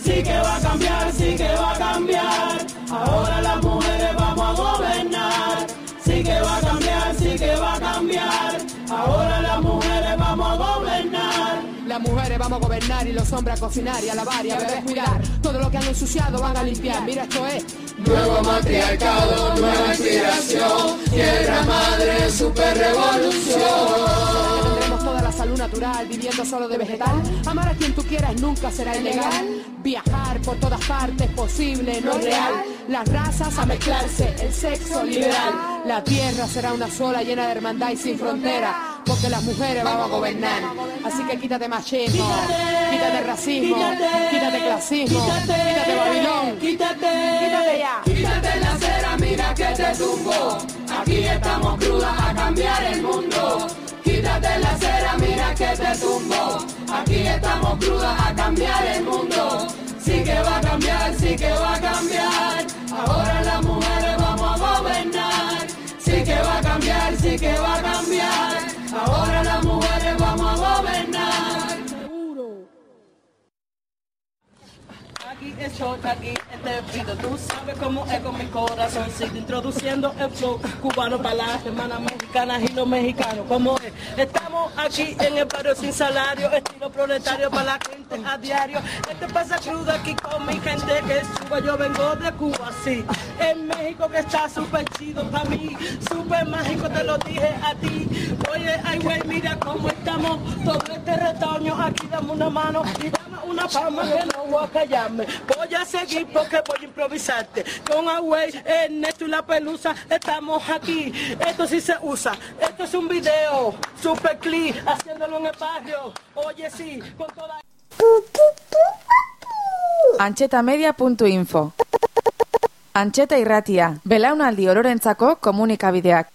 Sí que va a cambiar, sí que va a cambiar. Ahora las mujeres vamos a gobernar. Sí que va a cambiar, sí que va a cambiar. Mujeres vamos a gobernar y los hombres a cocinar y a lavar y a beber cuidar. Todo lo que han ensuciado van a limpiar. Mira, esto es Nuevo matriarcado, nueva inspiración, tierra madre, super revolución. Toda la salud natural, viviendo solo de vegetal. Amar a quien tú quieras nunca será ilegal. Viajar por todas partes posible, no real. Las razas a mezclarse, el sexo liberal. La tierra será una sola llena de hermandad y sin frontera. Porque las mujeres vamos a gobernar. Así que quítate machismo, quítate racismo, quítate clasismo, quítate Babilón, Quítate, quítate ya. quítate la cera, mira que te tumbo. Aquí estamos crudas a cambiar el mundo. Quítate la cera, mira que te tumbo. Aquí estamos crudas a cambiar el mundo. Sí que va a cambiar, sí que va a cambiar. Ahora las mujeres vamos a gobernar. Sí que va a cambiar, sí que va a cambiar. Ahora las mujeres vamos a gobernar. Aquí estoy, aquí este pido, tú sabes cómo es con mi corazoncito, introduciendo el flow cubano para las hermanas mexicanas y los mexicanos, como es. Estamos aquí en el barrio sin salario, estilo proletario para la gente a diario. Este pasa crudo aquí con mi gente que es Cuba, yo vengo de Cuba, sí. En México que está súper chido para mí, súper mágico, te lo dije a ti. Oye, ay güey, mira cómo estamos, todo este retoño, aquí dame una mano y dame una palma que no voy a callarme. Voy a seguir porque voy a improvisarte. Con Agüey, Ernesto y la pelusa, estamos aquí. Esto sí se usa. Esto es un video, super clip, haciéndolo en el barrio. Oye, sí, con toda... Antxetamedia.info Antxeta irratia, belaunaldi ororentzako komunikabideak.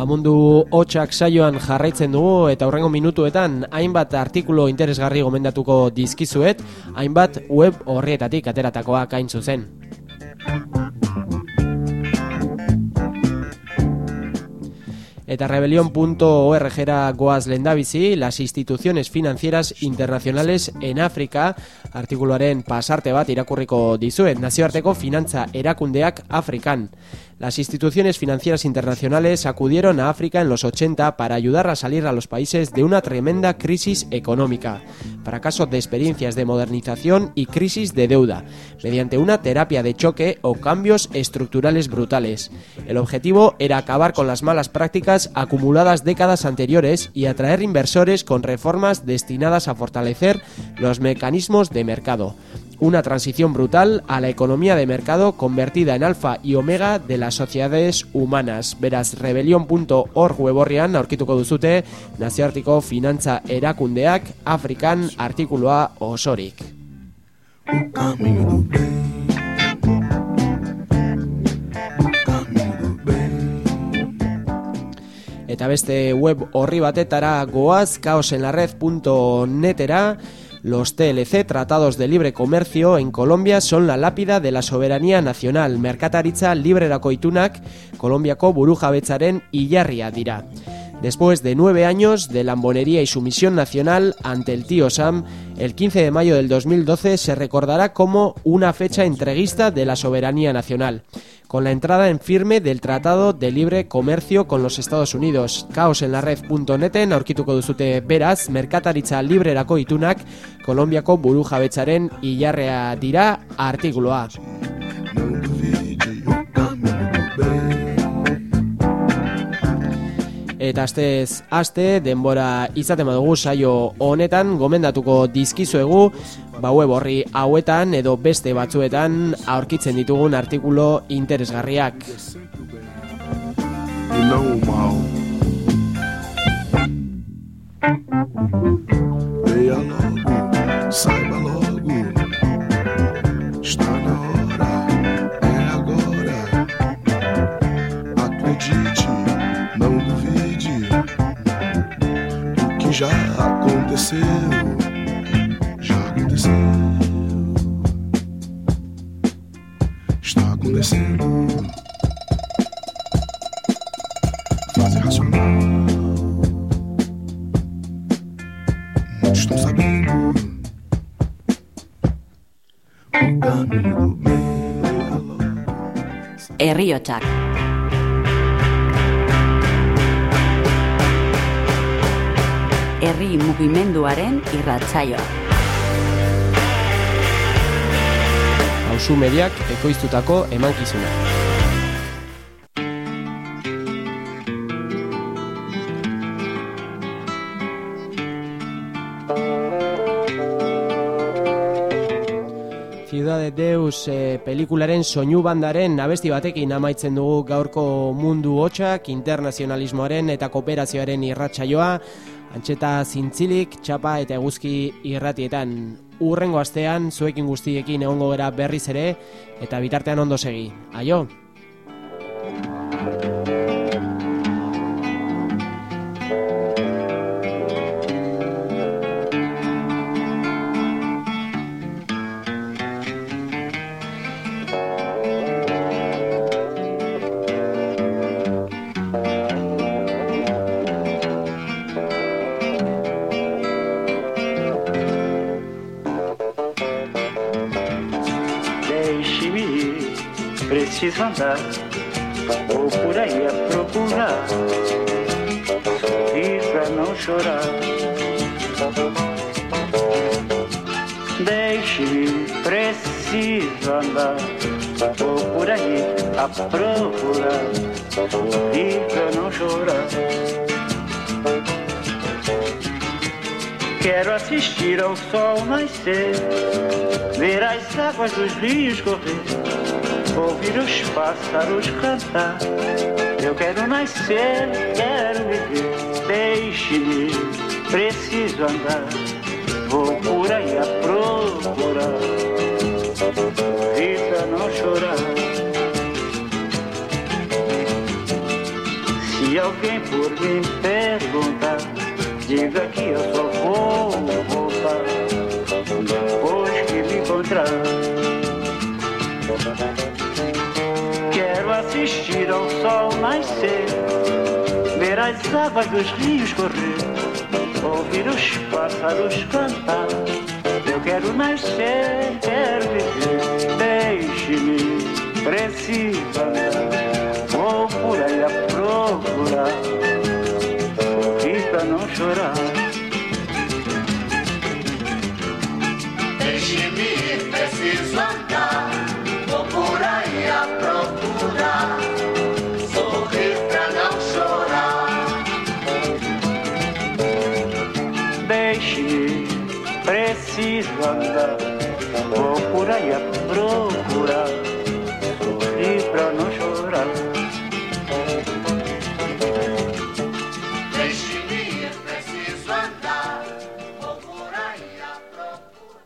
Amundu hotxak saioan jarraitzen dugu eta hurrengo minutuetan hainbat artikulu interesgarri gomendatuko dizkizuet, hainbat web horrietatik ateratakoak hain zuzen. Eta rebelión.org goaz lendabizi, las instituciones financieras internacionales en África, artikuluaren pasarte bat irakurriko dizuet, nazioarteko finantza erakundeak Afrikan. Las instituciones financieras internacionales acudieron a África en los 80 para ayudar a salir a los países de una tremenda crisis económica, fracaso de experiencias de modernización y crisis de deuda, mediante una terapia de choque o cambios estructurales brutales. El objetivo era acabar con las malas prácticas acumuladas décadas anteriores y atraer inversores con reformas destinadas a fortalecer los mecanismos de mercado una transición brutal a la economía de mercado convertida en alfa y omega de las sociedades humanas. Beraz, rebelion.org weborrian aurkituko duzute nazioartiko finantza erakundeak Afrikan artikulua osorik. Eta beste web horri batetara goaz kaosenlared.netera Los TLC, Tratados de Libre Comercio, en Colombia son la lápida de la soberanía nacional. Merkataritza librerako itunak, Kolombiako burujabetzaren hilarria dira. Después de nueve años de lambonería y sumisión nacional ante el tío Sam, el 15 de mayo del 2012 se recordará como una fecha entreguista de la soberanía nacional, con la entrada en firme del Tratado de Libre Comercio con los Estados Unidos. Caosenlared.neten aurkituko duzute beraz, merkataritza librerako itunak, Kolombiako burujabetzaren hilarrea dira artikuloa. Eta astez aste denbora izaten badugu saio honetan gomendatuko dizkizuegu ba web horri hauetan edo beste batzuetan aurkitzen ditugun artikulu interesgarriak. Veja aconteceu, já aconteceu. Está acontecendo. Fase racional. Muitos estão sabendo. O caminho do bem. Herriotsak. Herri mugimenduaren irratsaioa. Hauzu mediak ekoiztutako emankizuna. Ciudad de Deus e, pelikularen soinu bandaren abesti batekin amaitzen dugu gaurko mundu hotxak, internazionalismoaren eta kooperazioaren irratsaioa, antxeta zintzilik, txapa eta eguzki irratietan. Urrengo astean, zuekin guztiekin egongo gera berriz ere, eta bitartean ondo segi. Aio! Vou por aí a procurar, sorrir pra não chorar. Deixe-me preciso andar, vou por aí a procurar, sorrir pra não chorar. Quero assistir ao sol nascer, ver as águas dos rios correr, ouvir os pássaros cantar. Eu quero nascer, quero viver, deixe-me, preciso andar, vou por aí a procurar, vida não chorar. Se alguém por mim perguntar, diga que eu só vou voltar depois que me encontrar. As águas dos rios correr, ouvir os pássaros cantar. Eu quero nascer, quero viver, deixe-me, preciso andar, vou por aí a procurar sorrir pra não chorar. Deixe-me preciso andar. Vou por aí a procurar. si ganga, procura ya procura.